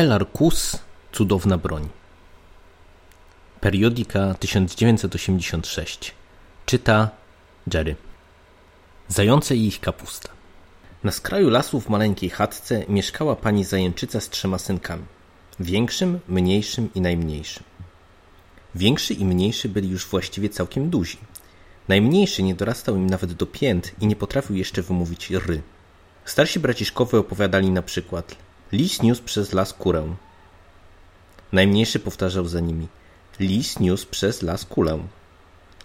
Elarkus Cudowna broń. Periodika 1986. Czyta Jerry. Zające i ich kapusta. Na skraju lasu w maleńkiej chatce mieszkała pani zajęczyca z trzema synkami. Większym, mniejszym i najmniejszym. Większy i mniejszy byli już właściwie całkiem duzi. Najmniejszy nie dorastał im nawet do pięt i nie potrafił jeszcze wymówić ry. Starsi braciszkowie opowiadali na przykład Lis niósł przez las kurę. Najmniejszy powtarzał za nimi Lis niósł przez las kulę.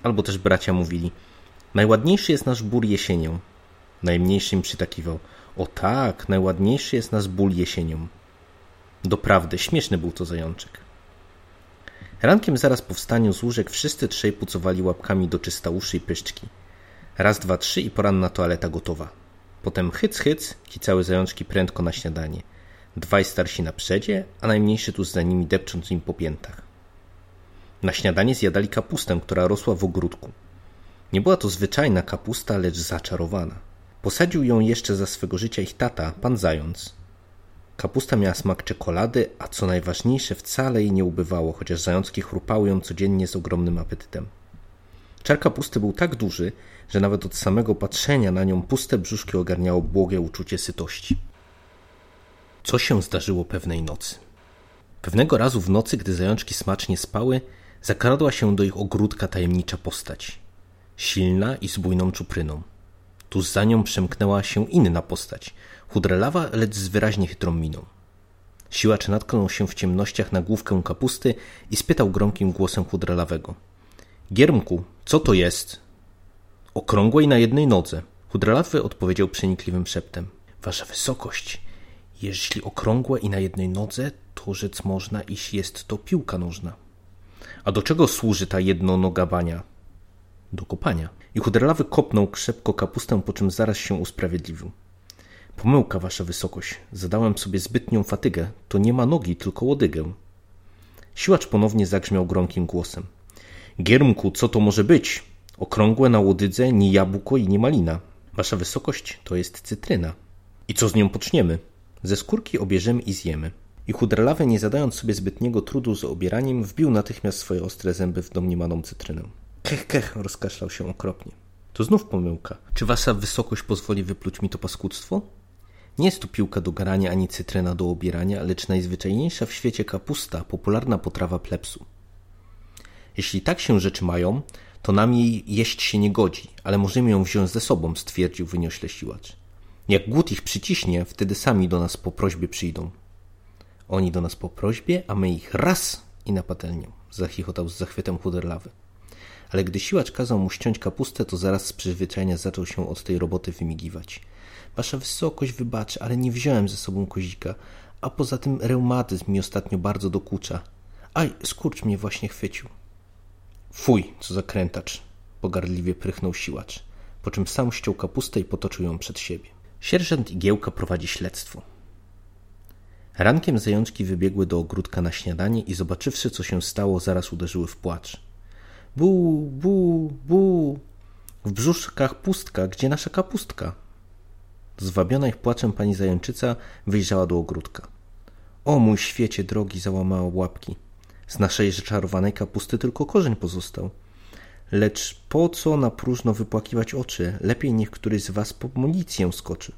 Albo też bracia mówili Najładniejszy jest nasz bór jesienią. Najmniejszy im przytakiwał O tak, najładniejszy jest nasz ból jesienią. Doprawdy, śmieszny był to zajączek. Rankiem zaraz po wstaniu z łóżek wszyscy trzej pucowali łapkami do czysta uszy i pyszczki. Raz, dwa, trzy i poranna toaleta gotowa. Potem hyc, hyc, kicały zajączki prędko na śniadanie. Dwaj starsi na przedzie, a najmniejszy tu za nimi depcząc im po piętach. Na śniadanie zjadali kapustę, która rosła w ogródku. Nie była to zwyczajna kapusta, lecz zaczarowana. Posadził ją jeszcze za swego życia ich tata, pan Zając. Kapusta miała smak czekolady, a co najważniejsze, wcale jej nie ubywało, chociaż zajączki chrupały ją codziennie z ogromnym apetytem. Czar kapusty był tak duży, że nawet od samego patrzenia na nią puste brzuszki ogarniało błogie uczucie sytości. Co się zdarzyło pewnej nocy? Pewnego razu w nocy, gdy zajączki smacznie spały, zakradła się do ich ogródka tajemnicza postać. Silna i z bujną czupryną. Tuż za nią przemknęła się inna postać, chudrelawa, lecz z wyraźnie chytrą miną. Siłacz natknął się w ciemnościach na główkę kapusty i spytał gromkim głosem chudrelawego. Giermku, co to jest? Okrągłej na jednej nodze. Chudrelawy odpowiedział przenikliwym szeptem. Wasza wysokość, jeśli okrągłe i na jednej nodze, to rzec można, iż jest to piłka nożna. A do czego służy ta jednonoga bania? Do kopania. I chuderlawy kopnął krzepko kapustę, po czym zaraz się usprawiedliwił. Pomyłka, wasza wysokość. Zadałem sobie zbytnią fatygę. To nie ma nogi, tylko łodygę. Siłacz ponownie zagrzmiał gromkim głosem. Giermku, co to może być? Okrągłe na łodydze, ni jabłko i ni malina. Wasza wysokość to jest cytryna. I co z nią poczniemy? Ze skórki obierzemy i zjemy. I chudralawy, nie zadając sobie zbytniego trudu z obieraniem, wbił natychmiast swoje ostre zęby w domniemaną cytrynę. Kech, kech, rozkaszlał się okropnie. To znów pomyłka. Czy wasza wysokość pozwoli wypluć mi to paskudztwo? Nie jest to piłka do garania ani cytryna do obierania, lecz najzwyczajniejsza w świecie kapusta, popularna potrawa plepsu. Jeśli tak się rzeczy mają, to nam jej jeść się nie godzi, ale możemy ją wziąć ze sobą, stwierdził wyniośle siłacz. Jak głód ich przyciśnie, wtedy sami do nas po prośbie przyjdą. Oni do nas po prośbie, a my ich raz i na patelnię, zachichotał z zachwytem chuderlawy. Ale gdy siłacz kazał mu ściąć kapustę, to zaraz z przyzwyczajenia zaczął się od tej roboty wymigiwać. Wasza wysokość wybaczy, ale nie wziąłem ze sobą kozika, a poza tym reumatyzm mi ostatnio bardzo dokucza. Aj, skurcz mnie właśnie chwycił. Fuj, co za krętacz, pogardliwie prychnął siłacz, po czym sam ściął kapustę i potoczył ją przed siebie. Sierżant Igiełka prowadzi śledztwo. Rankiem zajączki wybiegły do ogródka na śniadanie i zobaczywszy, co się stało, zaraz uderzyły w płacz. Bu, bu, bu. W brzuszkach pustka, gdzie nasza kapustka? Zwabiona ich płaczem pani zajączyca wyjrzała do ogródka. O mój świecie drogi, załamała łapki. Z naszej czarowanej kapusty tylko korzeń pozostał. Lecz po co na próżno wypłakiwać oczy? Lepiej niech któryś z was po municję skoczy.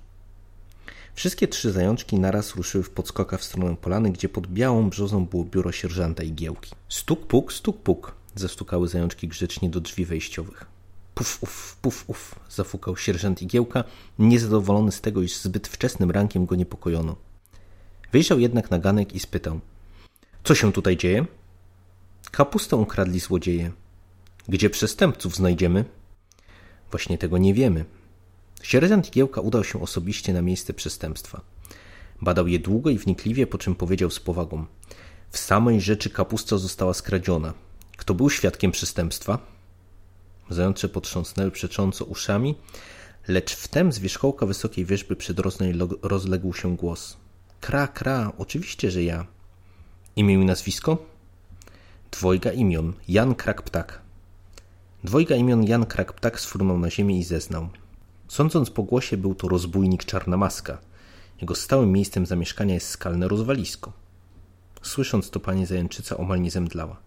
Wszystkie trzy zajączki naraz ruszyły w podskokach w stronę polany, gdzie pod białą brzozą było biuro sierżanta i giełki. Stuk puk, stuk puk, zastukały zajączki grzecznie do drzwi wejściowych. Puf, uf, puf, uf, zafukał sierżant Igiełka, niezadowolony z tego, iż zbyt wczesnym rankiem go niepokojono. Wyjrzał jednak na ganek i spytał. Co się tutaj dzieje? Kapustę ukradli złodzieje. Gdzie przestępców znajdziemy? Właśnie tego nie wiemy. Sierżant Igiełka udał się osobiście na miejsce przestępstwa. Badał je długo i wnikliwie, po czym powiedział z powagą. W samej rzeczy kapusta została skradziona. Kto był świadkiem przestępstwa? Zające potrząsnęły przecząco uszami, lecz wtem z wierzchołka wysokiej wierzby przedrosnej rozległ się głos. Kra, kra, oczywiście, że ja. Imię i nazwisko? Dwojga imion, Jan Krak-Ptak. Dwojga imion Jan Krak-Ptak sfrunął na ziemię i zeznał. Sądząc po głosie, był to rozbójnik Czarna Maska. Jego stałym miejscem zamieszkania jest skalne rozwalisko. Słysząc to pani zajęczyca omal nie zemdlała.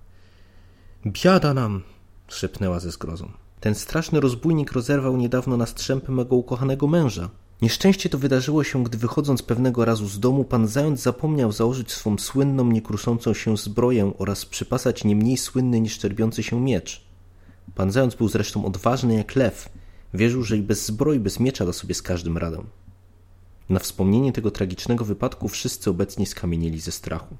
Biada nam! szepnęła ze zgrozą. Ten straszny rozbójnik rozerwał niedawno na strzępy mego ukochanego męża. Nieszczęście to wydarzyło się, gdy wychodząc pewnego razu z domu, pan zając zapomniał założyć swą słynną, niekruszącą się zbroję oraz przypasać nie mniej słynny niż czerbiący się miecz. Pan zając był zresztą odważny jak lew. Wierzył, że i bez zbroi, bez miecza da sobie z każdym radę. Na wspomnienie tego tragicznego wypadku wszyscy obecni skamienieli ze strachu.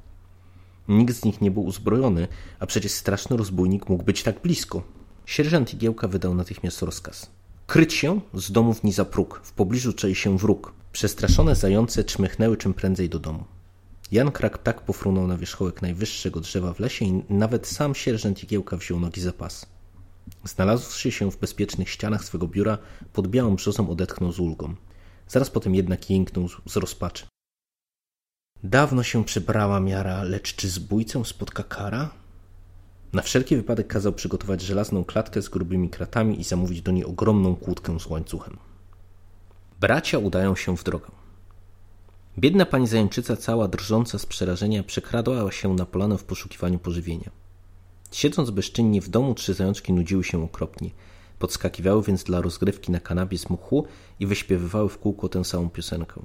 Nikt z nich nie był uzbrojony, a przecież straszny rozbójnik mógł być tak blisko. Sierżant Igiełka wydał natychmiast rozkaz. Kryć się z domów ni za próg, w pobliżu czai się wróg. Przestraszone zające czmychnęły czym prędzej do domu. Jan Krak tak pofrunął na wierzchołek najwyższego drzewa w lesie i nawet sam sierżant Igiełka wziął nogi za pas. Znalazłszy się w bezpiecznych ścianach swego biura, pod białą brzozą odetchnął z ulgą. Zaraz potem jednak jęknął z rozpaczy. Dawno się przybrała miara, lecz czy zbójcę spotka kara? Na wszelki wypadek kazał przygotować żelazną klatkę z grubymi kratami i zamówić do niej ogromną kłódkę z łańcuchem. Bracia udają się w drogę. Biedna pani zajęczyca, cała drżąca z przerażenia, przekradała się na polanę w poszukiwaniu pożywienia. Siedząc bezczynnie w domu, trzy zajączki nudziły się okropnie. Podskakiwały więc dla rozgrywki na kanapie z muchu i wyśpiewywały w kółko tę samą piosenkę.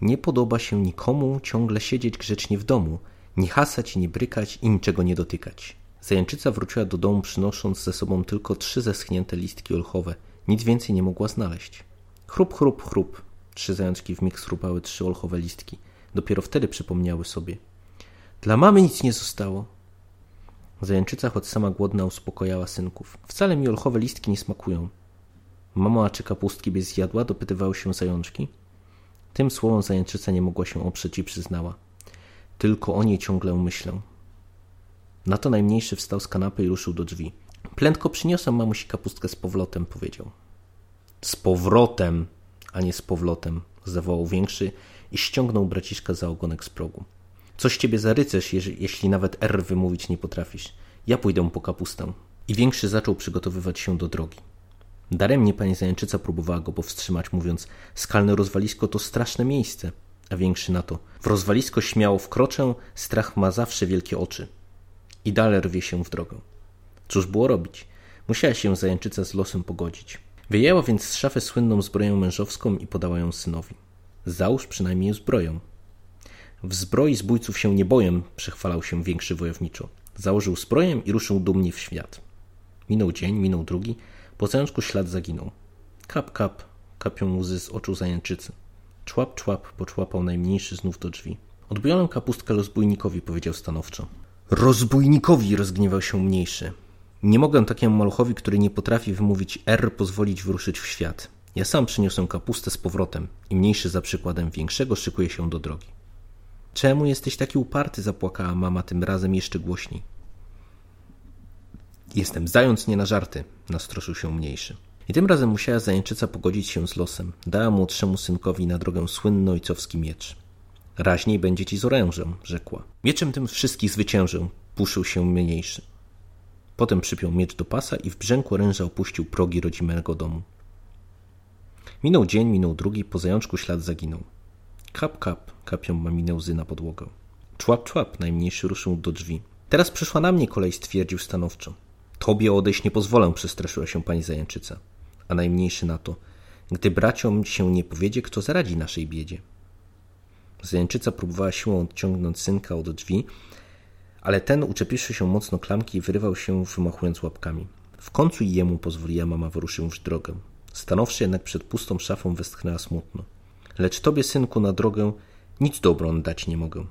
Nie podoba się nikomu ciągle siedzieć grzecznie w domu, nie hasać, nie brykać i niczego nie dotykać. Zajęczyca wróciła do domu przynosząc ze sobą tylko trzy zeschnięte listki olchowe. Nic więcej nie mogła znaleźć. Chrup, chrup, chrup. Trzy zajączki wmig schrupały trzy olchowe listki. Dopiero wtedy przypomniały sobie. Dla mamy nic nie zostało. Zajęczyca, choć sama głodna, uspokojała synków. Wcale mi olchowe listki nie smakują. Mamo, a czy kapustki byś zjadła? Dopytywały się zajączki. Tym słowom zajęczyca nie mogła się oprzeć i przyznała. Tylko o niej ciągle myślę. Na to najmniejszy wstał z kanapy i ruszył do drzwi. Prędko przyniosę mamusi kapustkę z powrotem, powiedział. Z powrotem, a nie z powrotem, zawołał większy i ściągnął braciszka za ogonek z progu. Coś ciebie za rycerz, jeśli nawet R wymówić nie potrafisz. Ja pójdę po kapustę. I większy zaczął przygotowywać się do drogi. Daremnie pani zajęczyca próbowała go powstrzymać, mówiąc: Skalne rozwalisko to straszne miejsce. A większy na to: W rozwalisko śmiało wkroczę, strach ma zawsze wielkie oczy. I dalej rwie się w drogę. Cóż było robić? Musiała się zajęczyca z losem pogodzić. Wyjęła więc z szafy słynną zbroję mężowską i podała ją synowi. Załóż przynajmniej zbroję. W zbroi zbójców się nie boję, przechwalał się większy wojowniczo. Założył zbroję i ruszył dumnie w świat. Minął dzień, minął drugi, po zajączku ślad zaginął. Kap, kap, kapią łzy z oczu zajęczycy. Człap, człap, poczłapał najmniejszy znów do drzwi. Odbioną kapustkę rozbójnikowi, powiedział stanowczo. Rozbójnikowi, rozgniewał się mniejszy. Nie mogę takiemu maluchowi, który nie potrafi wymówić R, pozwolić wyruszyć w świat. Ja sam przyniosę kapustę z powrotem i mniejszy za przykładem większego szykuje się do drogi. Czemu jesteś taki uparty? zapłakała mama tym razem jeszcze głośniej. Jestem zając nie na żarty, nastroszył się mniejszy. I tym razem musiała zajęczyca pogodzić się z losem. Dała młodszemu synkowi na drogę słynny ojcowski miecz. Raźniej będzie ci z orężem, rzekła. Mieczem tym wszystkich zwyciężę, puszył się mniejszy. Potem przypiął miecz do pasa i w brzęku oręża opuścił progi rodzimego domu. Minął dzień, minął drugi, po zajączku ślad zaginął. Kap, kap, kapią maminę łzy na podłogę. Człap, człap, najmniejszy ruszył do drzwi. Teraz przyszła na mnie kolej, stwierdził stanowczo. Tobie odejść nie pozwolę, przestraszyła się pani zajęczyca. A najmniejszy na to. Gdy braciom się nie powiedzie, kto zaradzi naszej biedzie. Zajęczyca próbowała siłą odciągnąć synka od drzwi, ale ten, uczepiwszy się mocno klamki, wyrywał się, wymachując łapkami. W końcu jemu pozwoliła mama wyruszyć w drogę. Stanowszy jednak przed pustą szafą, westchnęła smutno. Lecz tobie, synku, na drogę nic dobrą dać nie mogę.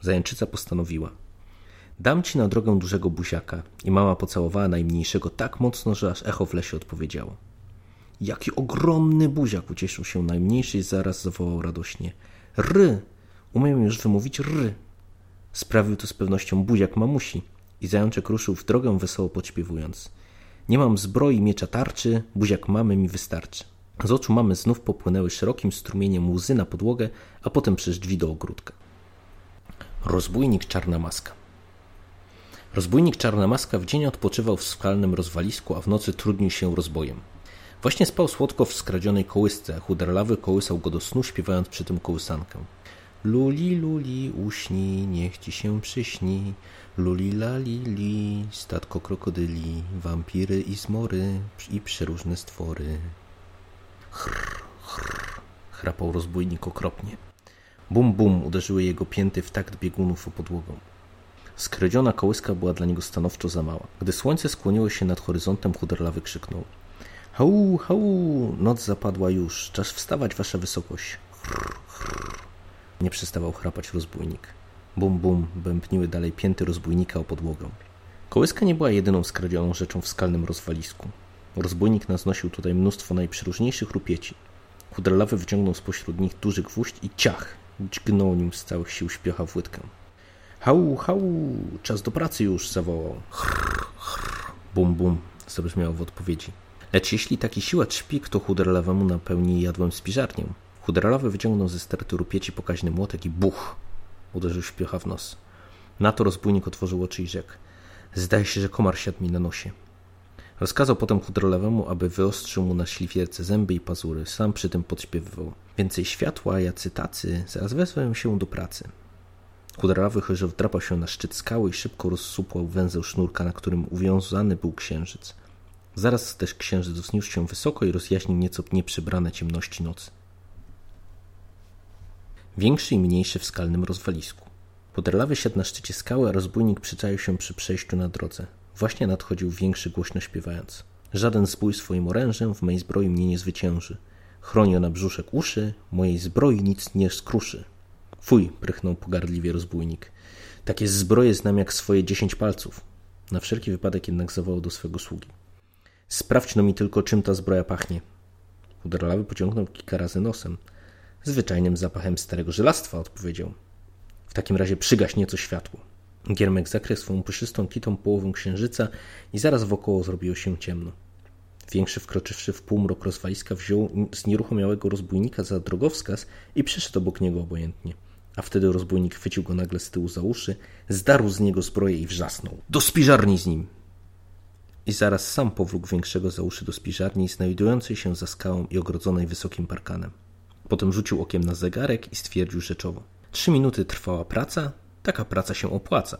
Zajęczyca postanowiła. Dam ci na drogę dużego buziaka. I mama pocałowała najmniejszego tak mocno, że aż echo w lesie odpowiedziało. Jaki ogromny buziak! Ucieszył się najmniejszy i zaraz zawołał radośnie. Ry! Umiem już wymówić ry. Sprawił to z pewnością buziak mamusi i zajączek ruszył w drogę wesoło podśpiewując. Nie mam zbroi, miecza tarczy, buziak mamy mi wystarczy. Z oczu mamy znów popłynęły szerokim strumieniem łzy na podłogę, a potem przez drzwi do ogródka. Rozbójnik Czarna Maska Rozbójnik Czarna Maska w dzień odpoczywał w skalnym rozwalisku, a w nocy trudnił się rozbojem. Właśnie spał słodko w skradzionej kołysce, a chuderlawy kołysał go do snu, śpiewając przy tym kołysankę. Luli, luli, uśni, niech ci się przyśni. Luli, lali, li, statko krokodyli, wampiry i zmory i przeróżne stwory. Chrapał rozbójnik okropnie. Bum, bum, uderzyły jego pięty w takt biegunów o podłogę. Skradziona kołyska była dla niego stanowczo za mała. Gdy słońce skłoniło się nad horyzontem, chuderlawy krzyknął. Hau, hau, noc zapadła już, czas wstawać, wasza wysokość. Chrr, chrr. Nie przestawał chrapać rozbójnik. Bum, bum, bębniły dalej pięty rozbójnika o podłogę. Kołyska nie była jedyną skradzioną rzeczą w skalnym rozwalisku. Rozbójnik naznosił tutaj mnóstwo najprzeróżniejszych rupieci. Chuderlawy wyciągnął spośród nich duży gwóźdź i ciach, dźgnął nim z całych sił śpiocha w łydkę. Hau, hau, czas do pracy już, zawołał. Chrr, chrr. Bum, bum, zabrzmiało w odpowiedzi. Lecz jeśli taki siłacz szpik, to chuderlawemu napełni jadłem spiżarnię. Chuderlawy wyciągnął ze sterty rupieci pokaźny młotek i buch! Uderzył śpiocha w nos. Na to rozbójnik otworzył oczy i rzekł. Zdaje się, że komar siadł mi na nosie. Rozkazał potem chuderlawemu, aby wyostrzył mu na śliwierce zęby i pazury. Sam przy tym podśpiewywał. Więcej światła, jacy tacy, zaraz wezwę się do pracy. Chuderlawy chorzeł wdrapał się na szczyt skały i szybko rozsupłał węzeł sznurka, na którym uwiązany był księżyc. Zaraz też księżyc wzniósł się wysoko i rozjaśnił nieco nieprzybrane ciemności nocy. Większy i mniejszy w skalnym rozwalisku. Puderlawy siadł na szczycie skały, a rozbójnik przyczaił się przy przejściu na drodze. Właśnie nadchodził większy głośno śpiewając. Żaden zbój swoim orężem w mej zbroi mnie nie zwycięży. Chroni na brzuszek uszy, mojej zbroi nic nie skruszy. Fuj, prychnął pogardliwie rozbójnik. Takie zbroje znam jak swoje dziesięć palców. Na wszelki wypadek jednak zawołał do swego sługi. Sprawdź no mi tylko, czym ta zbroja pachnie. Chuderlawy pociągnął kilka razy nosem. Zwyczajnym zapachem starego żelastwa, odpowiedział. W takim razie przygaś nieco światło. Giermek zakrył swą puszystą kitą połowę księżyca i zaraz wokoło zrobiło się ciemno. Większy wkroczywszy w półmrok rozwaliska wziął z nieruchomiałego rozbójnika za drogowskaz i przeszedł obok niego obojętnie. A wtedy rozbójnik chwycił go nagle z tyłu za uszy, zdarł z niego zbroję i wrzasnął. Do spiżarni z nim! I zaraz sam powróg większego za uszy do spiżarni, znajdującej się za skałą i ogrodzonej wysokim parkanem. Potem rzucił okiem na zegarek i stwierdził rzeczowo. Trzy minuty trwała praca, taka praca się opłaca.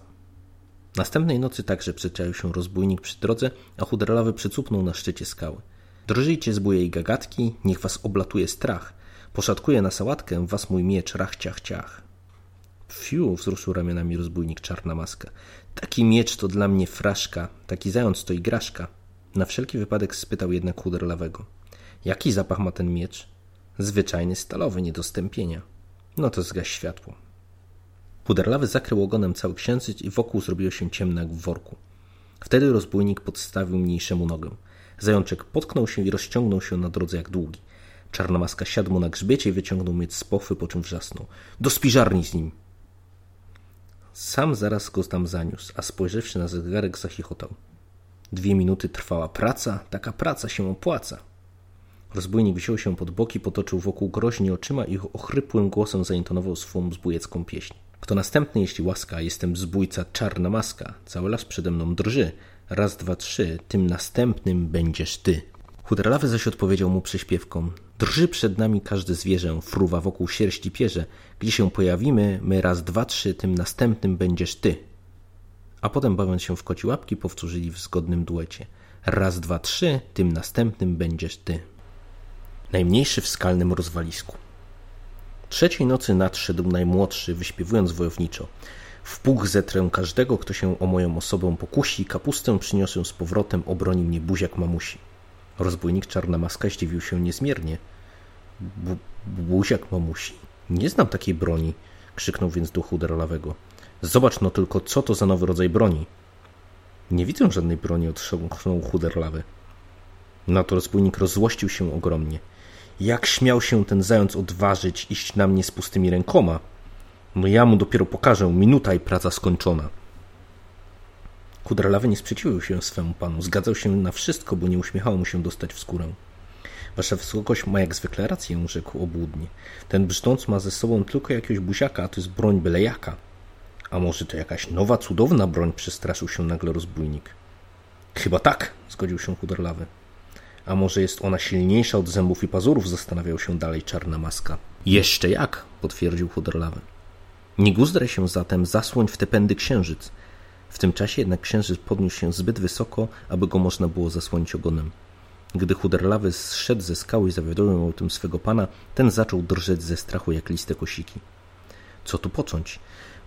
Następnej nocy także przyczaił się rozbójnik przy drodze, a chuderlawy przycupnął na szczycie skały. Drżyjcie z bujej gagatki, niech was oblatuje strach. Poszatkuje na sałatkę was mój miecz, rach, ciach, ciach. Fiu, wzruszył ramionami rozbójnik czarna maska. Taki miecz to dla mnie fraszka, taki zając to igraszka. Na wszelki wypadek spytał jednak chuderlawego. Jaki zapach ma ten miecz? Zwyczajny stalowy, niedostępienia. No to zgaś światło. Puderlawy zakrył ogonem cały księżyc i wokół zrobiło się ciemno jak w worku. Wtedy rozbójnik podstawił mniejszemu nogę. Zajączek potknął się i rozciągnął się na drodze jak długi. Czarna maska siadł mu na grzbiecie i wyciągnął mieć z pochwy, po czym wrzasnął. Do spiżarni z nim! Sam zaraz go tam zaniósł, a spojrzawszy na zegarek zachichotał. Dwie minuty trwała praca, taka praca się opłaca. Rozbójnik wziął się pod boki, potoczył wokół groźnie oczyma i ochrypłym głosem zaintonował swą zbójecką pieśń. Kto następny, jeśli łaska, jestem zbójca czarna maska, cały las przede mną drży. Raz, dwa, trzy, tym następnym będziesz ty. Chuderlawy zaś odpowiedział mu przyśpiewką. Drży przed nami każde zwierzę, fruwa wokół sierści pierze. Gdzie się pojawimy, my raz, dwa, trzy, tym następnym będziesz ty. A potem bawiąc się w koci łapki powtórzyli w zgodnym duecie. Raz, dwa, trzy, tym następnym będziesz ty najmniejszy w skalnym rozwalisku. Trzeciej nocy nadszedł najmłodszy, wyśpiewując wojowniczo. W puch zetrę każdego, kto się o moją osobę pokusi, kapustę przyniosę z powrotem, obroni mnie buziak mamusi. Rozbójnik Czarna Maska zdziwił się niezmiernie. Bu buziak mamusi? Nie znam takiej broni, krzyknął więc do chuderlawego. Zobacz no tylko, co to za nowy rodzaj broni. Nie widzę żadnej broni, otrząknął chuderlawy. Na to rozbójnik rozzłościł się ogromnie. Jak śmiał się ten zając odważyć iść na mnie z pustymi rękoma? No ja mu dopiero pokażę, minuta i praca skończona. Kudralawy nie sprzeciwił się swemu panu, zgadzał się na wszystko, bo nie uśmiechało mu się dostać w skórę. Wasza wysokość ma jak zwykle rację, rzekł obłudnie. Ten brzdąc ma ze sobą tylko jakiegoś buziaka, a to jest broń byle jaka. A może to jakaś nowa, cudowna broń, przestraszył się nagle rozbójnik. Chyba tak, zgodził się chuderlawy. A może jest ona silniejsza od zębów i pazurów? Zastanawiał się dalej czarna maska. Jeszcze jak, potwierdził Hudorlawy. Nie guzdraj się zatem, zasłoń w te pędy księżyc. W tym czasie jednak księżyc podniósł się zbyt wysoko, aby go można było zasłonić ogonem. Gdy chuderlawy zszedł ze skały i zawiadomił o tym swego pana, ten zaczął drżeć ze strachu jak liste kosiki. Co tu począć?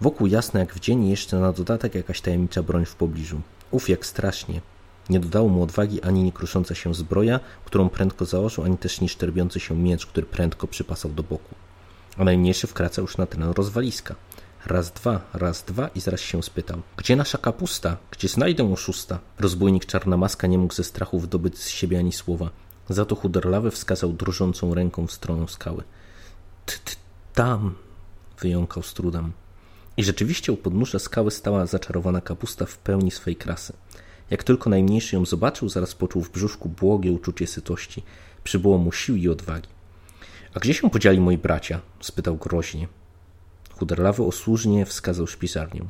Wokół jasno jak w dzień jeszcze na dodatek jakaś tajemnicza broń w pobliżu. Uf, jak strasznie. Nie dodało mu odwagi ani nie krusząca się zbroja, którą prędko założył, ani też nie szterbiący się miecz, który prędko przypasał do boku. A najmniejszy wkracał już na teren rozwaliska. Raz, dwa, raz, dwa i zaraz się spytał. Gdzie nasza kapusta? Gdzie znajdę oszusta? Rozbójnik Czarna Maska nie mógł ze strachu wydobyć z siebie ani słowa. Za to chuderlawy wskazał drżącą ręką w stronę skały. Tam! wyjąkał z trudem. I rzeczywiście u podnóża skały stała zaczarowana kapusta w pełni swej krasy. Jak tylko najmniejszy ją zobaczył, zaraz poczuł w brzuszku błogie uczucie sytości. Przybyło mu sił i odwagi. A gdzie się podzieli moi bracia? spytał groźnie. Chuderlawy osłużnie wskazał szpisarnię.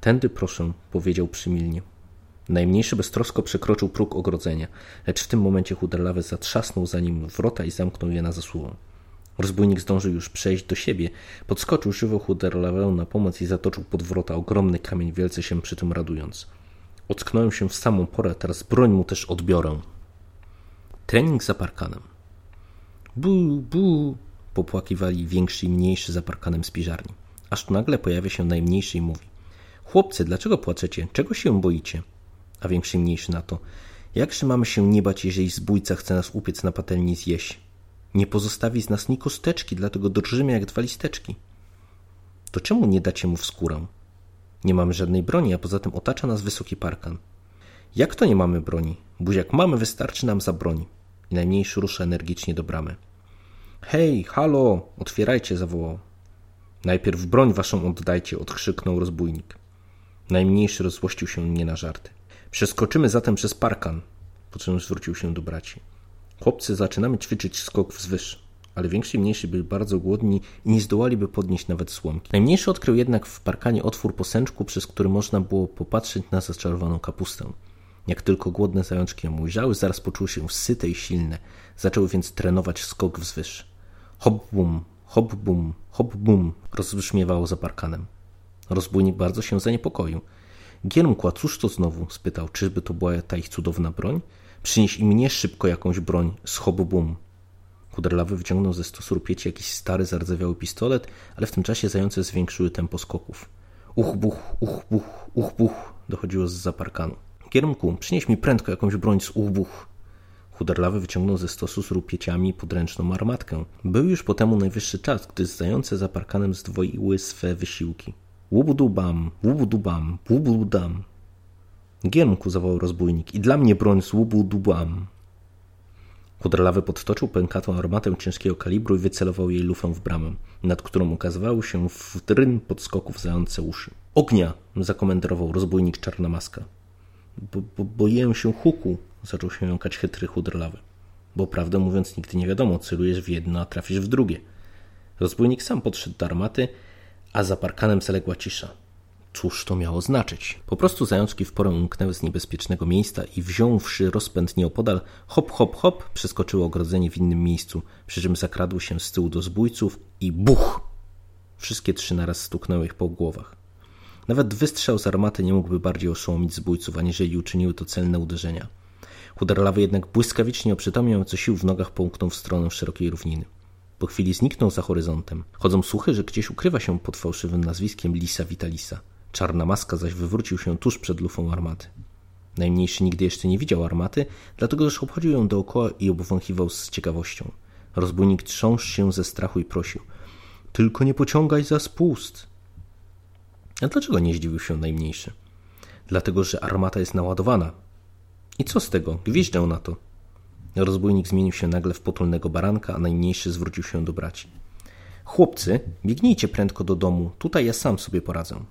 Tędy proszę, powiedział przymilnie. Najmniejszy beztrosko przekroczył próg ogrodzenia, lecz w tym momencie chuderlawy zatrzasnął za nim wrota i zamknął je na zasłonę. Rozbójnik zdążył już przejść do siebie, podskoczył żywo chuderlawę na pomoc i zatoczył pod wrota ogromny kamień, wielce się przy tym radując. Ocknąłem się w samą porę, teraz broń mu też odbiorę. Trening za parkanem. Bu, bu, popłakiwali większy i mniejszy za parkanem z piżarni. Aż tu nagle pojawia się najmniejszy i mówi Chłopcy, dlaczego płaczecie? Czego się boicie? A większy i mniejszy na to Jakże mamy się nie bać, jeżeli zbójca chce nas upiec na patelni zjeść? Nie pozostawi z nas ni kosteczki, dlatego drżymy jak dwa listeczki. To czemu nie dacie mu w skórę? Nie mamy żadnej broni, a poza tym otacza nas wysoki parkan. Jak to nie mamy broni? Buziak mamy, wystarczy nam za broń. I najmniejszy rusza energicznie do bramy. Hej, halo, otwierajcie, zawołał. Najpierw broń waszą oddajcie, odkrzyknął rozbójnik. Najmniejszy rozłościł się nie na żarty. Przeskoczymy zatem przez parkan, po czym zwrócił się do braci. Chłopcy, zaczynamy ćwiczyć skok wzwyż, ale więksi i mniejsi byli bardzo głodni i nie zdołaliby podnieść nawet słomki. Najmniejszy odkrył jednak w parkanie otwór posęczku, przez który można było popatrzeć na zaczarowaną kapustę. Jak tylko głodne zajączki ją ujrzały, zaraz poczuły się syte i silne. Zaczęły więc trenować skok wzwyż. Hop bum, hop bum, hop bum, rozbrzmiewało za parkanem. Rozbójnik bardzo się zaniepokoił. Giermkła, cóż to znowu? spytał. Czyżby to była ta ich cudowna broń? Przynieś i mnie szybko jakąś broń z hobubum. Kuderlawy wyciągnął ze stosu rupieci jakiś stary, zardzewiały pistolet, ale w tym czasie zające zwiększyły tempo skoków. Uch, buch, uch, buch, uch, buch, dochodziło z zaparkanu. Giermku, przynieś mi prędko jakąś broń z uch, buch. Chuderlawy wyciągnął ze stosu z rupieciami podręczną armatkę. Był już po temu najwyższy czas, gdy zające za parkanem zdwoiły swe wysiłki. Łubudubam, łubudubam, łubudam. Giermku, zawołał rozbójnik, i dla mnie broń z łubudubam. Chuderlawy podtoczył pękatą armatę ciężkiego kalibru i wycelował jej lufą w bramę, nad którą ukazywały się w dryn podskoków zające uszy. Ognia! zakomenderował rozbójnik Czarna Maska. Bo, bo, boję się huku, zaczął się jąkać chytry chuderlawy. Bo prawdę mówiąc, nigdy nie wiadomo, celujesz w jedno, a trafisz w drugie. Rozbójnik sam podszedł do armaty, a za parkanem zaległa cisza. Cóż to miało znaczyć? Po prostu zajączki w porę umknęły z niebezpiecznego miejsca i wziąwszy rozpęd nieopodal, hop, hop, hop, przeskoczyły ogrodzenie w innym miejscu, przy czym zakradły się z tyłu do zbójców i buch! Wszystkie trzy naraz stuknęły ich po głowach. Nawet wystrzał z armaty nie mógłby bardziej oszołomić zbójców, aniżeli uczyniły to celne uderzenia. Chuderlawy jednak błyskawicznie oprzytomniał, co sił w nogach połknął w stronę szerokiej równiny. Po chwili zniknął za horyzontem. Chodzą słuchy, że gdzieś ukrywa się pod fałszywym nazwiskiem Lisa Vitalisa. Czarna maska zaś wywrócił się tuż przed lufą armaty. Najmniejszy nigdy jeszcze nie widział armaty, dlatego też obchodził ją dookoła i obwąchiwał z ciekawością. Rozbójnik trząsł się ze strachu i prosił. Tylko nie pociągaj za spust. A dlaczego nie zdziwił się najmniejszy? Dlatego, że armata jest naładowana. I co z tego? Gwieźdzę na to. Rozbójnik zmienił się nagle w potulnego baranka, a najmniejszy zwrócił się do braci. Chłopcy, biegnijcie prędko do domu, tutaj ja sam sobie poradzę.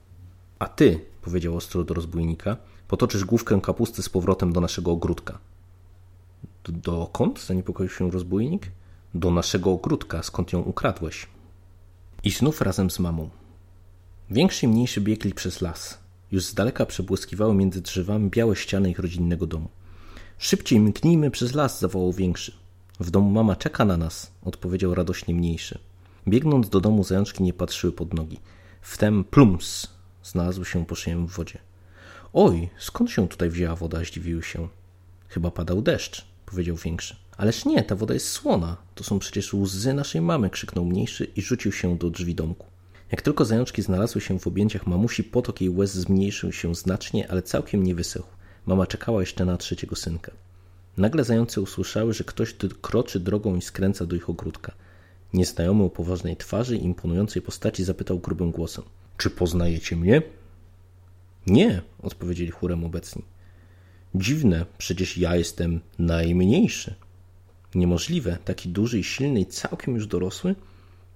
A ty, powiedział ostro do rozbójnika, potoczysz główkę kapusty z powrotem do naszego ogródka. Dokąd? zaniepokoił się rozbójnik. Do naszego ogródka, skąd ją ukradłeś. I znów razem z mamą. Większy i mniejszy biegli przez las. Już z daleka przebłyskiwały między drzewami białe ściany ich rodzinnego domu. Szybciej mknijmy przez las, zawołał większy. W domu mama czeka na nas, odpowiedział radośnie mniejszy. Biegnąc do domu zajączki nie patrzyły pod nogi. Wtem plums znalazł się po szyję w wodzie. Oj, skąd się tutaj wzięła woda? Zdziwiły się. Chyba padał deszcz, powiedział większy. Ależ nie, ta woda jest słona. To są przecież łzy naszej mamy, krzyknął mniejszy i rzucił się do drzwi domku. Jak tylko zajączki znalazły się w objęciach mamusi, potok jej łez zmniejszył się znacznie, ale całkiem nie wysechł. Mama czekała jeszcze na trzeciego synka. Nagle zające usłyszały, że ktoś kroczy drogą i skręca do ich ogródka. Nieznajomy o poważnej twarzy i imponującej postaci zapytał grubym głosem. Czy poznajecie mnie? Nie, odpowiedzieli chórem obecni. Dziwne, przecież ja jestem najmniejszy. Niemożliwe, taki duży i silny i całkiem już dorosły?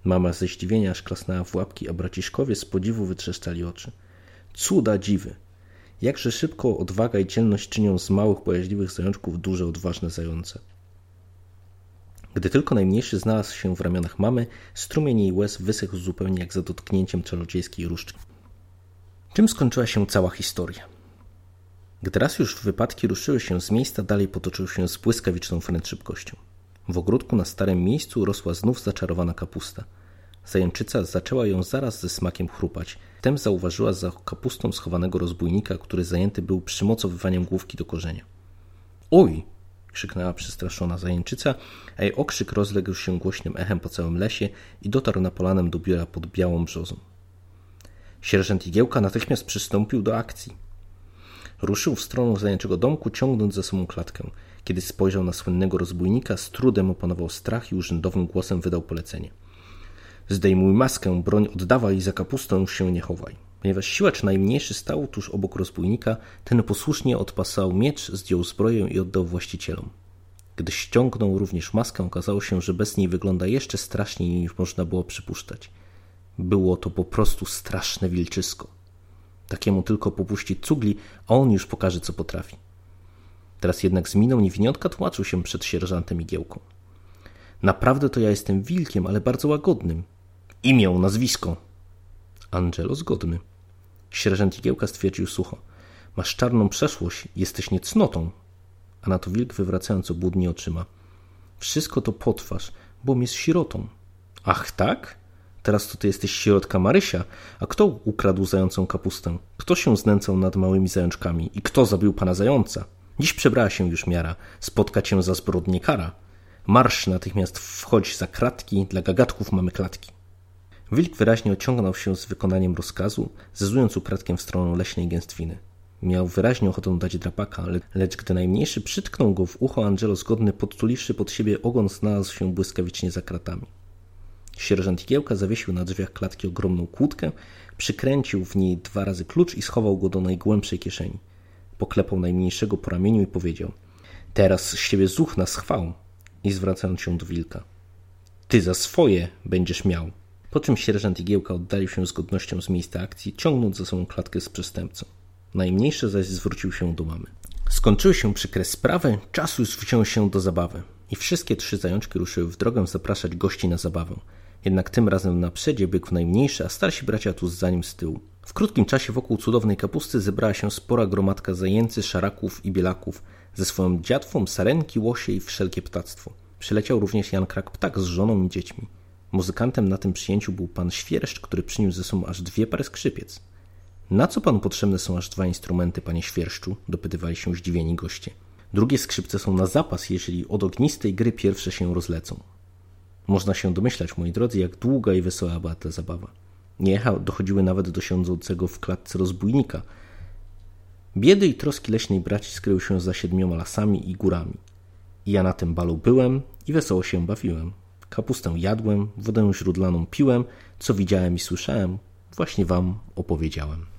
Mama ze zdziwienia aż klasnęła w łapki, a braciszkowie z podziwu wytrzeszczali oczy. Cuda dziwy! Jakże szybko odwaga i dzielność czynią z małych, bojaźliwych zajączków duże, odważne zające. Gdy tylko najmniejszy znalazł się w ramionach mamy, strumień jej łez wysechł zupełnie jak za dotknięciem czarodziejskiej różdżki. Czym skończyła się cała historia? Gdy raz już wypadki ruszyły się z miejsca, dalej potoczył się z błyskawiczną wręcz szybkością. W ogródku na starym miejscu rosła znów zaczarowana kapusta. Zajęczyca zaczęła ją zaraz ze smakiem chrupać. Wtem zauważyła za kapustą schowanego rozbójnika, który zajęty był przymocowywaniem główki do korzenia. Oj! Krzyknęła przestraszona zajęczyca, a jej okrzyk rozległ się głośnym echem po całym lesie i dotarł na polanem do biura pod białą brzozą. Sierżant Igiełka natychmiast przystąpił do akcji. Ruszył w stronę zajęczego domku, ciągnąc za sobą klatkę. Kiedy spojrzał na słynnego rozbójnika, z trudem opanował strach i urzędowym głosem wydał polecenie. Zdejmuj maskę, broń oddawaj i za kapustą się nie chowaj. Ponieważ siłacz najmniejszy stał tuż obok rozbójnika, ten posłusznie odpasał miecz, zdjął zbroję i oddał właścicielom. Gdy ściągnął również maskę, okazało się, że bez niej wygląda jeszcze straszniej niż można było przypuszczać. Było to po prostu straszne wilczysko. Takiemu tylko popuścić cugli, a on już pokaże, co potrafi. Teraz jednak z miną niewiniątka tłumaczył się przed sierżantem Igiełką. Naprawdę to ja jestem wilkiem, ale bardzo łagodnym. Imię, nazwisko. Angelo zgodny. Sierżant Igiełka stwierdził sucho. Masz czarną przeszłość, jesteś niecnotą. A na to wilk wywracając obłudnie oczyma. Wszystko to potwarz, bo jest sierotą. Ach tak? Teraz to ty jesteś środka Marysia. A kto ukradł zającą kapustę? Kto się znęcał nad małymi zajączkami? I kto zabił pana zająca? Dziś przebrała się już miara. Spotka cię za zbrodnie kara. Marsz natychmiast wchodź za kratki, dla gagatków mamy klatki. Wilk wyraźnie ociągnął się z wykonaniem rozkazu, zezując ukradkiem w stronę leśnej gęstwiny. Miał wyraźnie ochotę dać drapaka, lecz gdy najmniejszy przytknął go w ucho, Angelo zgodny podtuliwszy pod siebie ogon znalazł się błyskawicznie za kratami. Sierżant Igiełka zawiesił na drzwiach klatki ogromną kłódkę, przykręcił w niej dwa razy klucz i schował go do najgłębszej kieszeni. Poklepał najmniejszego po ramieniu i powiedział Teraz z siebie zuch na schwał i zwracając się do wilka Ty za swoje będziesz miał. Po czym sierżant Igiełka oddalił się z godnością z miejsca akcji, ciągnąc za sobą klatkę z przestępcą. Najmniejszy zaś zwrócił się do mamy. Skończyły się przykre sprawy, czas już wziąć się do zabawy. I wszystkie trzy zajączki ruszyły w drogę zapraszać gości na zabawę. Jednak tym razem na przedzie biegł najmniejszy, a starsi bracia tuż za nim z tyłu. W krótkim czasie wokół cudownej kapusty zebrała się spora gromadka zajęcy, szaraków i bielaków ze swoją dziatwą, sarenki, łosie i wszelkie ptactwo. Przyleciał również Jan Krak-Ptak z żoną i dziećmi. Muzykantem na tym przyjęciu był pan Świerszcz, który przyniósł ze sobą aż dwie pary skrzypiec. Na co panu potrzebne są aż dwa instrumenty, panie Świerszczu? dopytywali się zdziwieni goście. Drugie skrzypce są na zapas, jeżeli od ognistej gry pierwsze się rozlecą. Można się domyślać, moi drodzy, jak długa i wesoła była ta zabawa. Niecha dochodziły nawet do siądzącego w klatce rozbójnika. Biedy i troski leśnej braci skryły się za siedmioma lasami i górami. I ja na tym balu byłem i wesoło się bawiłem. Kapustę jadłem, wodę źródlaną piłem, co widziałem i słyszałem, właśnie wam opowiedziałem.